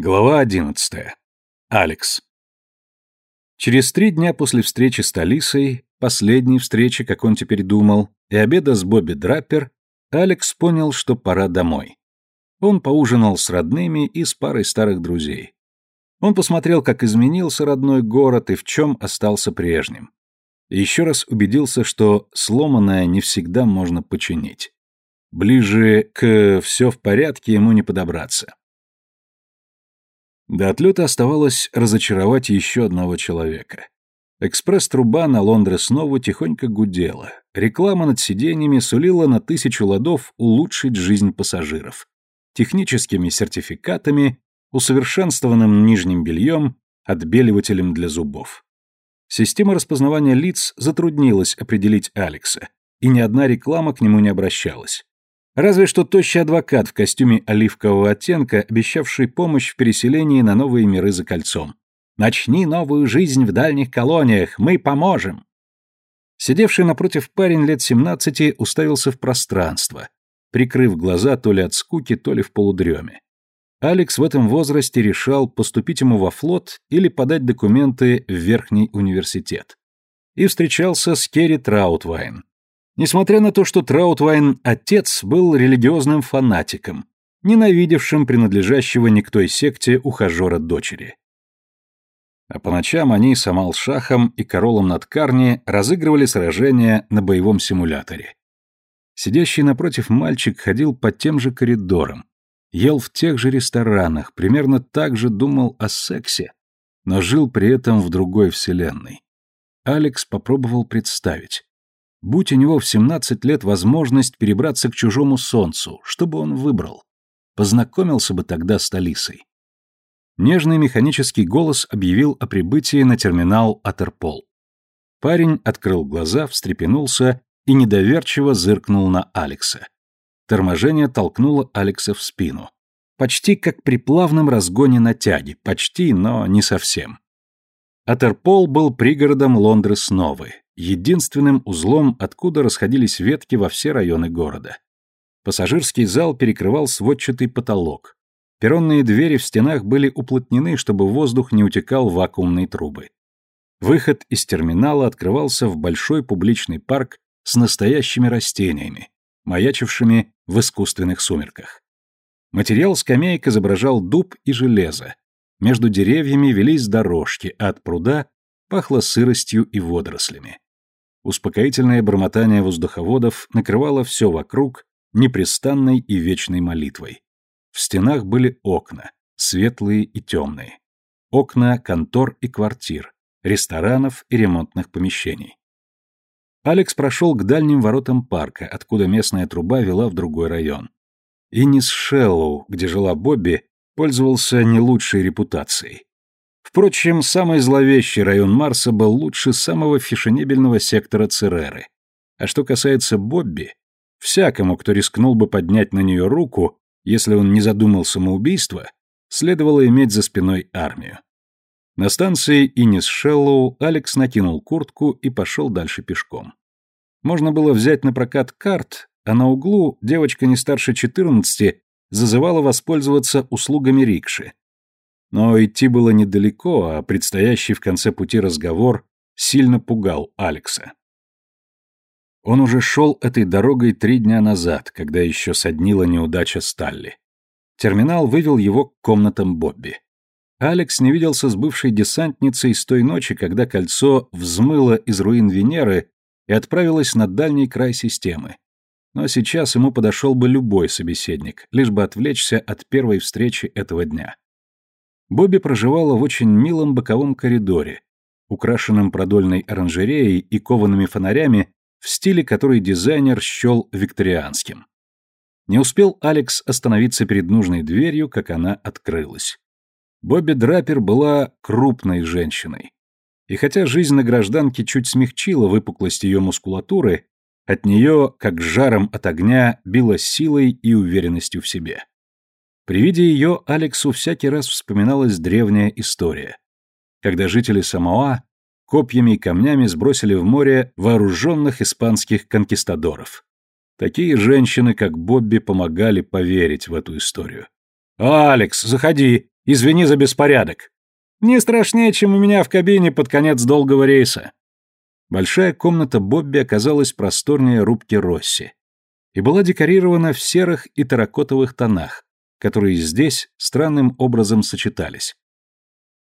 Глава 11. Алекс. Через три дня после встречи с Талисой, последней встречи, как он теперь думал, и обеда с Бобби Драппер, Алекс понял, что пора домой. Он поужинал с родными и с парой старых друзей. Он посмотрел, как изменился родной город и в чем остался прежним. И еще раз убедился, что сломанное не всегда можно починить. Ближе к «все в порядке» ему не подобраться. До отлета оставалось разочаровать еще одного человека. Экспресс-труба на Лондрес-Нову тихонько гудела. Реклама над сиденьями сулила на тысячу ладов улучшить жизнь пассажиров. Техническими сертификатами, усовершенствованным нижним бельем, отбеливателем для зубов. Система распознавания лиц затруднилась определить Алекса, и ни одна реклама к нему не обращалась. Разве что тощий адвокат в костюме оливкового оттенка, обещавший помощь в переселении на новые миры за кольцом. «Начни новую жизнь в дальних колониях, мы поможем!» Сидевший напротив парень лет семнадцати уставился в пространство, прикрыв глаза то ли от скуки, то ли в полудреме. Алекс в этом возрасте решал, поступить ему во флот или подать документы в Верхний университет. И встречался с Керри Траутвайн, Несмотря на то, что Траутвайн отец был религиозным фанатиком, ненавидевшим принадлежащего не к той секте ухажера дочери. А по ночам они с Амал-Шахом и Королом Надкарни разыгрывали сражения на боевом симуляторе. Сидящий напротив мальчик ходил по тем же коридорам, ел в тех же ресторанах, примерно так же думал о сексе, но жил при этом в другой вселенной. Алекс попробовал представить, Будь у него в 17 лет возможность перебраться к чужому солнцу, что бы он выбрал? Познакомился бы тогда с Талисой. Нежный механический голос объявил о прибытии на терминал Атерпол. Парень открыл глаза, встрепенулся и недоверчиво зыркнул на Алекса. Торможение толкнуло Алекса в спину. Почти как при плавном разгоне на тяге, почти, но не совсем. Атерпол был пригородом Лондры-Сновы, единственным узлом, откуда расходились ветки во все районы города. Пассажирский зал перекрывал сводчатый потолок. Перронные двери в стенах были уплотнены, чтобы воздух не утекал в вакуумные трубы. Выход из терминала открывался в большой публичный парк с настоящими растениями, маячившими в искусственных сумерках. Материал скамеек изображал дуб и железо. Между деревьями велись дорожки, а от пруда пахло сыростью и водорослями. Успокоительное бормотание воздуховодов накрывало все вокруг непрестанной и вечной молитвой. В стенах были окна, светлые и темные. Окна контор и квартир, ресторанов и ремонтных помещений. Алекс прошел к дальним воротам парка, откуда местная труба вела в другой район. Иннис Шеллоу, где жила Бобби, пользовался не лучшей репутацией. Впрочем, самый зловещий район Марса был лучше самого фешенебельного сектора Цереры. А что касается Бобби, всякому, кто рискнул бы поднять на нее руку, если он не задумал самоубийство, следовало иметь за спиной армию. На станции Инис Шеллоу Алекс накинул куртку и пошел дальше пешком. Можно было взять на прокат карт, а на углу девочка не старше 14 зазывала воспользоваться услугами рикши, но идти было недалеко, а предстоящий в конце пути разговор сильно пугал Алекса. Он уже шел этой дорогой три дня назад, когда еще соднила неудача Сталли. Терминал вывел его к комнатам Бобби. Алекс не виделся с бывшей десантницей с той ночи, когда кольцо взмыло из руин Венеры и отправилось на дальний край системы. Но сейчас ему подошел бы любой собеседник, лишь бы отвлечься от первой встречи этого дня. Бобби проживала в очень милом боковом коридоре, украшенном продольной оранжереей и коваными фонарями в стиле, который дизайнер счел викторианским. Не успел Алекс остановиться перед нужной дверью, как она открылась. Бобби Драпер была крупной женщиной. И хотя жизнь на гражданке чуть смягчила выпуклость ее мускулатуры, от нее, как жаром от огня, било силой и уверенностью в себе. При виде ее Алексу всякий раз вспоминалась древняя история, когда жители Самоа копьями и камнями сбросили в море вооруженных испанских конкистадоров. Такие женщины, как Бобби, помогали поверить в эту историю. «Алекс, заходи! Извини за беспорядок. Не страшнее, чем у меня в кабине под конец долгого рейса». Большая комната Бобби оказалась просторнее рубки Росси и была декорирована в серых и терракотовых тонах, которые здесь странным образом сочетались.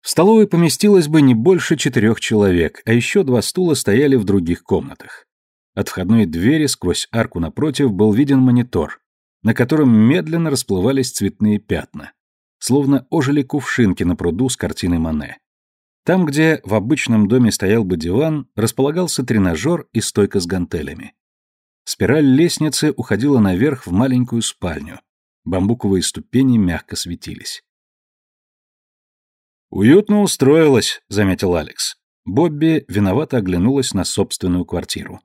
В столовой поместилось бы не больше четырех человек, а еще два стула стояли в других комнатах. От входной двери сквозь арку напротив был виден монитор, на котором медленно расплывались цветные пятна, словно ожили кувшинки на пруду с картины Мане. Там, где в обычном доме стоял бы диван, располагался тренажер и стойка с гантелями. Спираль лестницы уходила наверх в маленькую спальню. Бамбуковые ступени мягко светились. «Уютно устроилась», — заметил Алекс. Бобби виновато оглянулась на собственную квартиру.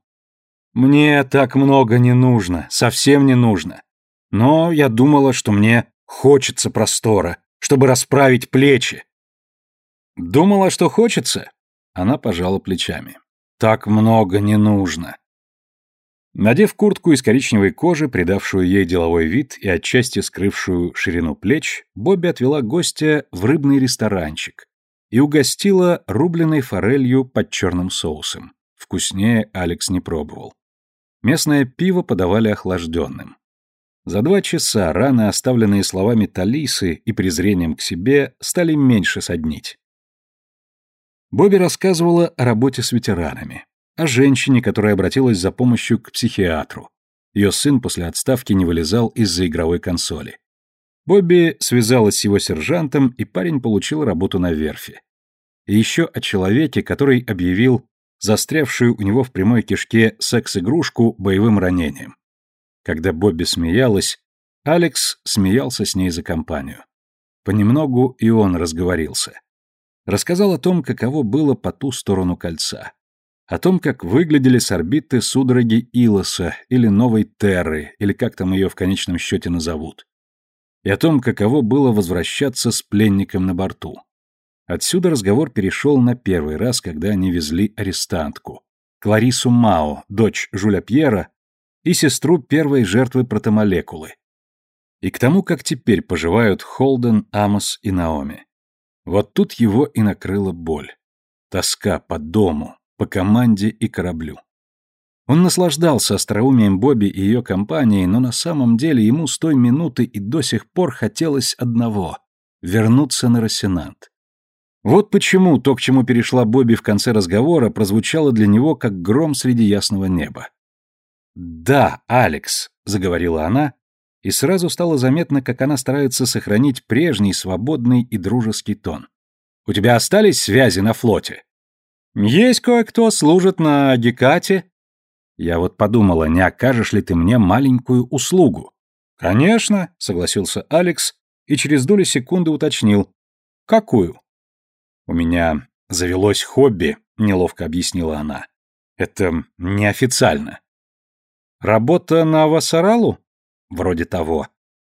«Мне так много не нужно, совсем не нужно. Но я думала, что мне хочется простора, чтобы расправить плечи». «Думала, что хочется?» Она пожала плечами. «Так много не нужно. Надев куртку из коричневой кожи, придавшую ей деловой вид и отчасти скрывшую ширину плеч, Бобби отвела гостя в рыбный ресторанчик и угостила рубленой форелью под черным соусом. Вкуснее Алекс не пробовал. Местное пиво подавали охлажденным. За два часа раны, оставленные словами Талисы и презрением к себе, стали меньше соднить. Бобби рассказывала о работе с ветеранами о женщине, которая обратилась за помощью к психиатру. Ее сын после отставки не вылезал из-за игровой консоли. Бобби связалась с его сержантом, и парень получил работу на верфи. И еще о человеке, который объявил застрявшую у него в прямой кишке секс-игрушку боевым ранением. Когда Бобби смеялась, Алекс смеялся с ней за компанию. Понемногу и он разговорился. Рассказал о том, каково было по ту сторону кольца о том, как выглядели с орбиты судороги Илоса или Новой Терры, или как там ее в конечном счете назовут, и о том, каково было возвращаться с пленником на борту. Отсюда разговор перешел на первый раз, когда они везли арестантку, Кларису Мао, дочь Жуля Пьера, и сестру первой жертвы протомолекулы. И к тому, как теперь поживают Холден, Амос и Наоми. Вот тут его и накрыла боль. Тоска по дому, по команде и кораблю. Он наслаждался остроумием Бобби и ее компанией, но на самом деле ему с той минуты и до сих пор хотелось одного — вернуться на Рассенант. Вот почему то, к чему перешла Бобби в конце разговора, прозвучало для него как гром среди ясного неба. «Да, Алекс», — заговорила она, и сразу стало заметно, как она старается сохранить прежний свободный и дружеский тон. «У тебя остались связи на флоте?» Есть кое-кто, служит на Гекате. Я вот подумала, не окажешь ли ты мне маленькую услугу? Конечно, согласился Алекс и через доли секунды уточнил. Какую? У меня завелось хобби, неловко объяснила она. Это неофициально. Работа на Вассаралу? Вроде того.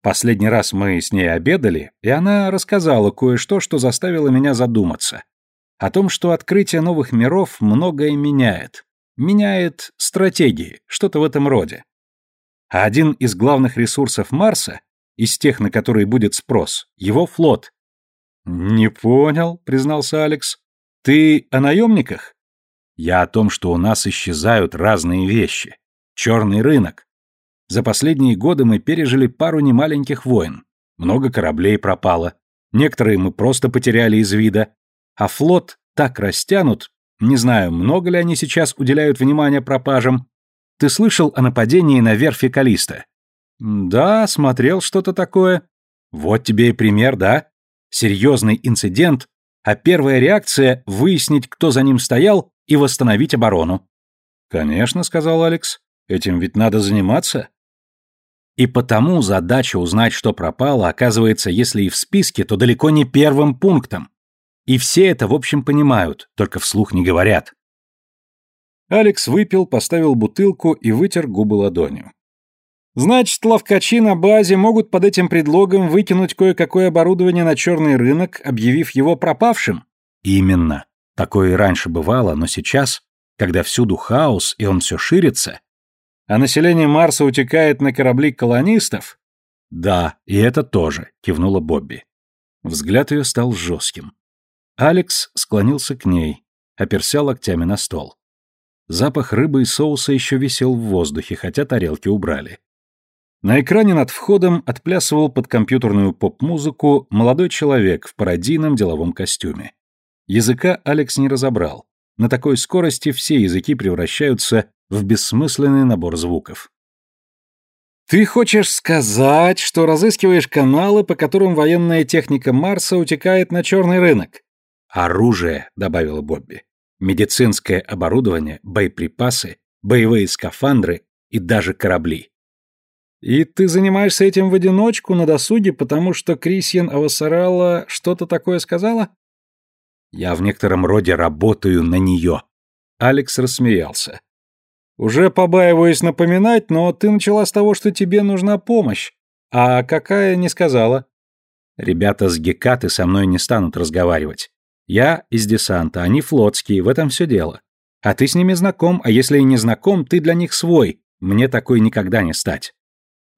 Последний раз мы с ней обедали, и она рассказала кое-что, что заставило меня задуматься о том, что открытие новых миров многое меняет. Меняет стратегии, что-то в этом роде. А один из главных ресурсов Марса, из тех, на которые будет спрос, его флот. «Не понял», — признался Алекс. «Ты о наемниках?» «Я о том, что у нас исчезают разные вещи. Черный рынок. За последние годы мы пережили пару немаленьких войн. Много кораблей пропало. Некоторые мы просто потеряли из вида а флот так растянут, не знаю, много ли они сейчас уделяют внимания пропажам. Ты слышал о нападении на верфи Калиста? Да, смотрел что-то такое. Вот тебе и пример, да? Серьезный инцидент, а первая реакция — выяснить, кто за ним стоял, и восстановить оборону. Конечно, сказал Алекс, этим ведь надо заниматься. И потому задача узнать, что пропало, оказывается, если и в списке, то далеко не первым пунктом. И все это, в общем, понимают, только вслух не говорят. Алекс выпил, поставил бутылку и вытер губы ладонью. Значит, ловкачи на базе могут под этим предлогом выкинуть кое-какое оборудование на черный рынок, объявив его пропавшим? Именно. Такое и раньше бывало, но сейчас, когда всюду хаос и он все ширится, а население Марса утекает на корабли колонистов? Да, и это тоже, кивнула Бобби. Взгляд ее стал жестким. Алекс склонился к ней, оперся локтями на стол. Запах рыбы и соуса еще висел в воздухе, хотя тарелки убрали. На экране над входом отплясывал под компьютерную поп-музыку молодой человек в пародийном деловом костюме. Языка Алекс не разобрал. На такой скорости все языки превращаются в бессмысленный набор звуков. «Ты хочешь сказать, что разыскиваешь каналы, по которым военная техника Марса утекает на черный рынок?» «Оружие», — добавила Бобби. «Медицинское оборудование, боеприпасы, боевые скафандры и даже корабли». И ты занимаешься этим в одиночку на досуге, потому что Крисьен Авасарала что-то такое сказала? Я в некотором роде работаю на нее. Алекс рассмеялся. Уже побаиваюсь напоминать, но ты начала с того, что тебе нужна помощь. А какая не сказала? Ребята с Гекаты со мной не станут разговаривать. Я из десанта, они флотские, в этом все дело. А ты с ними знаком, а если и не знаком, ты для них свой. Мне такой никогда не стать.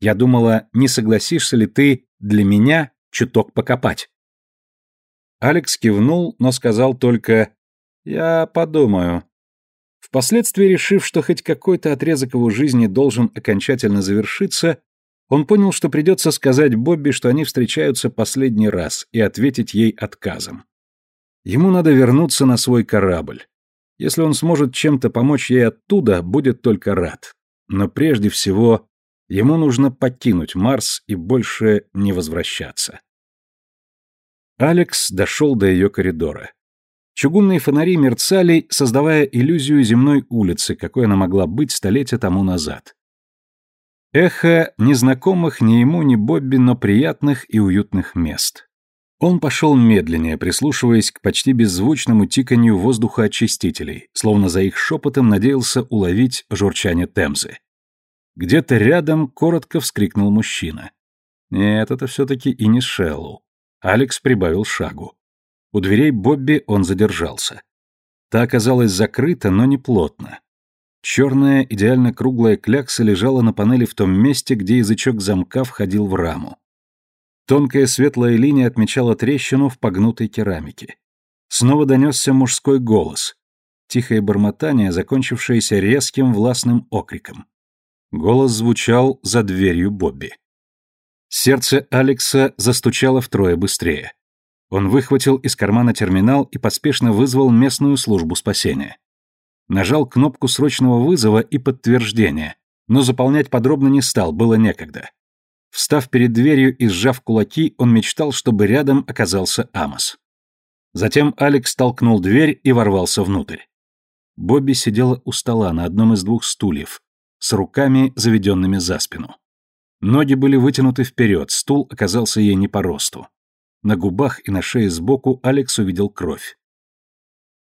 Я думала, не согласишься ли ты для меня чуток покопать. Алекс кивнул, но сказал только «Я подумаю». Впоследствии, решив, что хоть какой-то отрезок его жизни должен окончательно завершиться, он понял, что придется сказать Бобби, что они встречаются последний раз, и ответить ей отказом. Ему надо вернуться на свой корабль. Если он сможет чем-то помочь ей оттуда, будет только рад. Но прежде всего Ему нужно покинуть Марс и больше не возвращаться. Алекс дошел до ее коридора. Чугунные фонари мерцали, создавая иллюзию земной улицы, какой она могла быть столетия тому назад. Эхо незнакомых ни ему, ни Бобби, но приятных и уютных мест. Он пошел медленнее, прислушиваясь к почти беззвучному тиканью воздухоочистителей, словно за их шепотом надеялся уловить журчание Темзы. Где-то рядом коротко вскрикнул мужчина. Нет, это все-таки и не Шеллу. Алекс прибавил шагу. У дверей Бобби он задержался. Та оказалась закрыта, но не плотно. Черная, идеально круглая клякса лежала на панели в том месте, где язычок замка входил в раму. Тонкая светлая линия отмечала трещину в погнутой керамике. Снова донесся мужской голос. Тихое бормотание, закончившееся резким властным окриком. Голос звучал за дверью Бобби. Сердце Алекса застучало втрое быстрее. Он выхватил из кармана терминал и поспешно вызвал местную службу спасения. Нажал кнопку срочного вызова и подтверждения, но заполнять подробно не стал, было некогда. Встав перед дверью и сжав кулаки, он мечтал, чтобы рядом оказался Амос. Затем Алекс толкнул дверь и ворвался внутрь. Бобби сидела у стола на одном из двух стульев, с руками, заведенными за спину. Ноги были вытянуты вперед, стул оказался ей не по росту. На губах и на шее сбоку Алекс увидел кровь.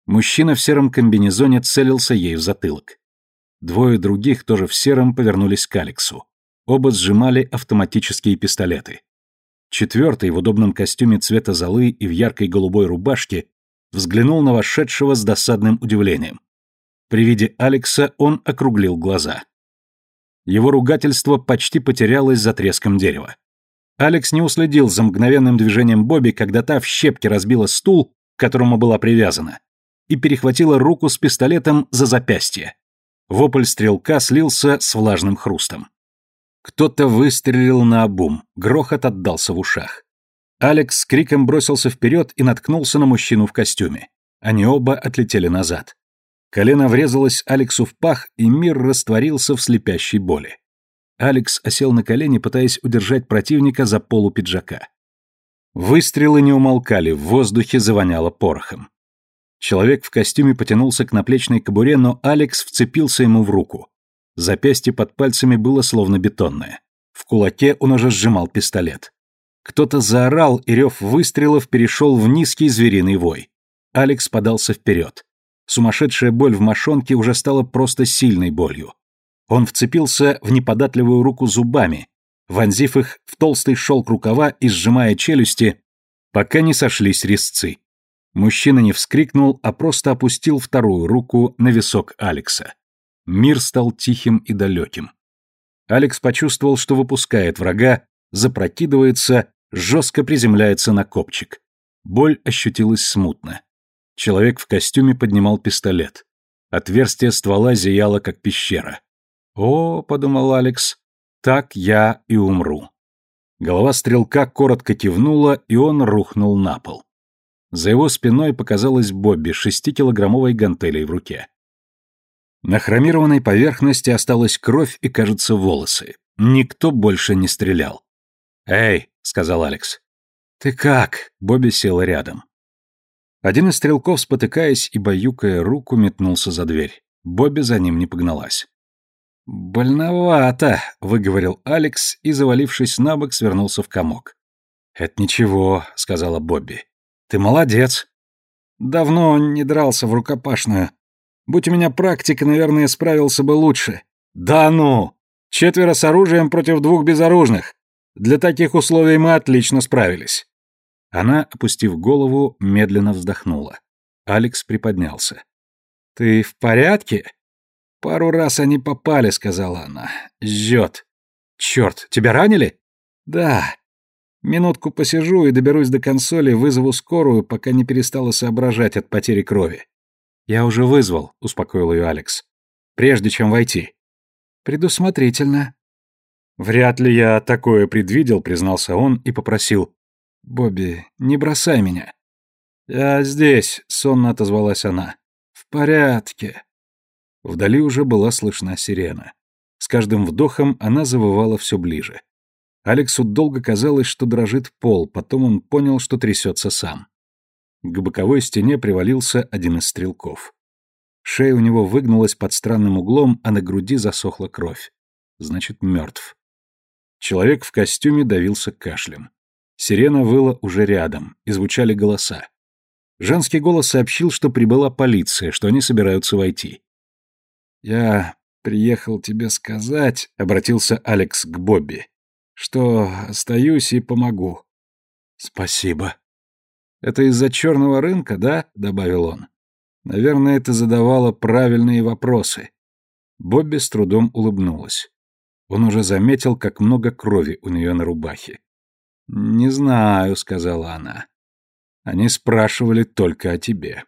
Мужчина в сером комбинезоне целился ей в затылок. Двое других, тоже в сером, повернулись к Алексу. Оба сжимали автоматические пистолеты. Четвертый, в удобном костюме цвета золы и в яркой голубой рубашке, взглянул на вошедшего с досадным удивлением. При виде Алекса он округлил глаза. Его ругательство почти потерялось за треском дерева. Алекс не уследил за мгновенным движением Бобби, когда та в щепки разбила стул, к которому была привязана, и перехватила руку с пистолетом за запястье. Вопль стрелка слился с влажным хрустом. Кто-то выстрелил на обум, грохот отдался в ушах. Алекс с криком бросился вперед и наткнулся на мужчину в костюме. Они оба отлетели назад. Колено врезалось Алексу в пах, и мир растворился в слепящей боли. Алекс осел на колени, пытаясь удержать противника за полу пиджака. Выстрелы не умолкали, в воздухе завоняло порохом. Человек в костюме потянулся к наплечной кобуре, но Алекс вцепился ему в руку. Запястье под пальцами было словно бетонное. В кулаке он уже сжимал пистолет. Кто-то заорал, и рев выстрелов перешел в низкий звериный вой. Алекс подался вперед. Сумасшедшая боль в мошонке уже стала просто сильной болью. Он вцепился в неподатливую руку зубами, вонзив их в толстый шелк рукава и сжимая челюсти, пока не сошлись резцы. Мужчина не вскрикнул, а просто опустил вторую руку на висок Алекса. Мир стал тихим и далеким. Алекс почувствовал, что выпускает врага, запрокидывается жестко приземляется на копчик. Боль ощутилась смутно. Человек в костюме поднимал пистолет. Отверстие ствола зияло, как пещера. «О», — подумал Алекс, — «так я и умру». Голова стрелка коротко кивнула, и он рухнул на пол. За его спиной показалась Бобби шестикилограммовой гантелей в руке. На хромированной поверхности осталась кровь и, кажется, волосы. Никто больше не стрелял. «Эй», — сказал Алекс. «Ты как?» — Бобби села рядом. Один из стрелков, спотыкаясь и баюкая руку, метнулся за дверь. Бобби за ним не погналась. «Больновато», — выговорил Алекс и, завалившись на бок, свернулся в комок. «Это ничего», — сказала Бобби. «Ты молодец». «Давно не дрался в рукопашную. Будь у меня практика, наверное, справился бы лучше». «Да ну! Четверо с оружием против двух безоружных. Для таких условий мы отлично справились». Она, опустив голову, медленно вздохнула. Алекс приподнялся. «Ты в порядке?» «Пару раз они попали», — сказала она. «Жжет». «Черт, тебя ранили?» «Да. Минутку посижу и доберусь до консоли, вызову скорую, пока не перестала соображать от потери крови». «Я уже вызвал», — успокоил ее Алекс. «Прежде чем войти». «Предусмотрительно». «Вряд ли я такое предвидел», — признался он и попросил. «Бобби, не бросай меня». «Я здесь», — сонно отозвалась она. «В порядке». Вдали уже была слышна сирена. С каждым вдохом она завывала все ближе. Алексу долго казалось, что дрожит пол, потом он понял, что трясется сам. К боковой стене привалился один из стрелков. Шея у него выгнулась под странным углом, а на груди засохла кровь. Значит, мертв. Человек в костюме давился кашлем. Сирена выла уже рядом, и звучали голоса. Женский голос сообщил, что прибыла полиция, что они собираются войти. «Я приехал тебе сказать», — обратился Алекс к Бобби, «что остаюсь и помогу». «Спасибо». «Это из-за черного рынка, да?» — добавил он. «Наверное, это задавало правильные вопросы». Бобби с трудом улыбнулась. Он уже заметил, как много крови у нее на рубахе. «Не знаю», — сказала она. «Они спрашивали только о тебе».